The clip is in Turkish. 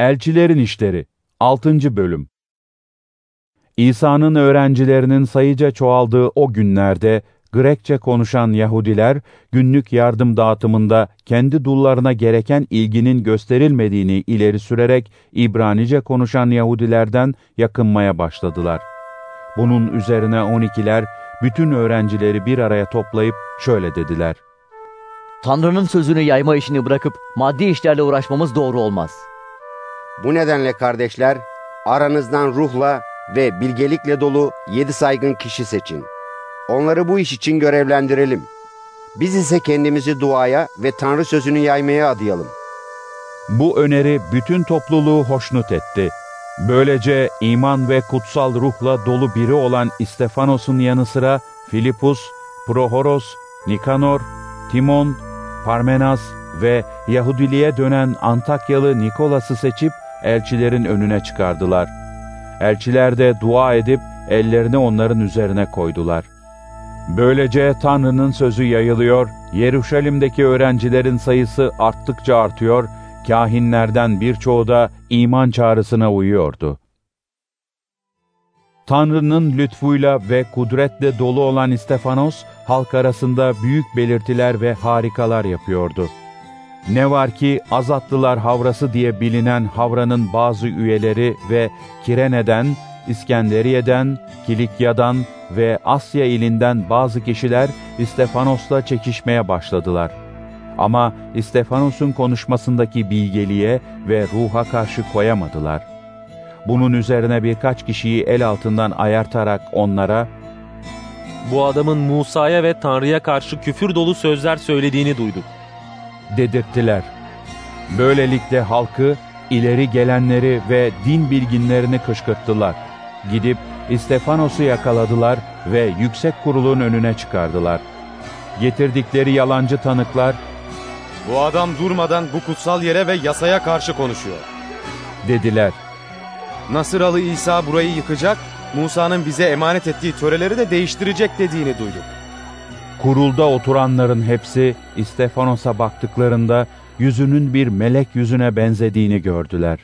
Elçilerin İşleri 6. Bölüm İsa'nın öğrencilerinin sayıca çoğaldığı o günlerde Grekçe konuşan Yahudiler günlük yardım dağıtımında kendi dullarına gereken ilginin gösterilmediğini ileri sürerek İbranice konuşan Yahudilerden yakınmaya başladılar. Bunun üzerine 12'ler bütün öğrencileri bir araya toplayıp şöyle dediler. Tanrı'nın sözünü yayma işini bırakıp maddi işlerle uğraşmamız doğru olmaz. Bu nedenle kardeşler, aranızdan ruhla ve bilgelikle dolu yedi saygın kişi seçin. Onları bu iş için görevlendirelim. Biz ise kendimizi duaya ve Tanrı sözünü yaymaya adayalım. Bu öneri bütün topluluğu hoşnut etti. Böylece iman ve kutsal ruhla dolu biri olan İstefanos'un yanı sıra Filipus, Prohoros, Nikanor, Timon, Parmenas ve Yahudiliğe dönen Antakyalı Nikolas'ı seçip elçilerin önüne çıkardılar. Elçiler de dua edip ellerini onların üzerine koydular. Böylece Tanrı'nın sözü yayılıyor, Yeruşalim'deki öğrencilerin sayısı arttıkça artıyor, kahinlerden birçoğu da iman çağrısına uyuyordu. Tanrı'nın lütfuyla ve kudretle dolu olan İstefanos, halk arasında büyük belirtiler ve harikalar yapıyordu. Ne var ki Azatlılar Havrası diye bilinen Havra'nın bazı üyeleri ve Kirene'den, İskenderiye'den, Kilikya'dan ve Asya ilinden bazı kişiler İstefanos'la çekişmeye başladılar. Ama İstefanos'un konuşmasındaki bilgeliğe ve ruha karşı koyamadılar. Bunun üzerine birkaç kişiyi el altından ayartarak onlara, Bu adamın Musa'ya ve Tanrı'ya karşı küfür dolu sözler söylediğini duyduk. Dedirttiler. Böylelikle halkı, ileri gelenleri ve din bilginlerini kışkırttılar. Gidip İstefanos'u yakaladılar ve yüksek kurulun önüne çıkardılar. Getirdikleri yalancı tanıklar, Bu adam durmadan bu kutsal yere ve yasaya karşı konuşuyor. dediler. Nasıralı İsa burayı yıkacak, Musa'nın bize emanet ettiği töreleri de değiştirecek dediğini duyduk. Kurulda oturanların hepsi İstefanos'a baktıklarında yüzünün bir melek yüzüne benzediğini gördüler.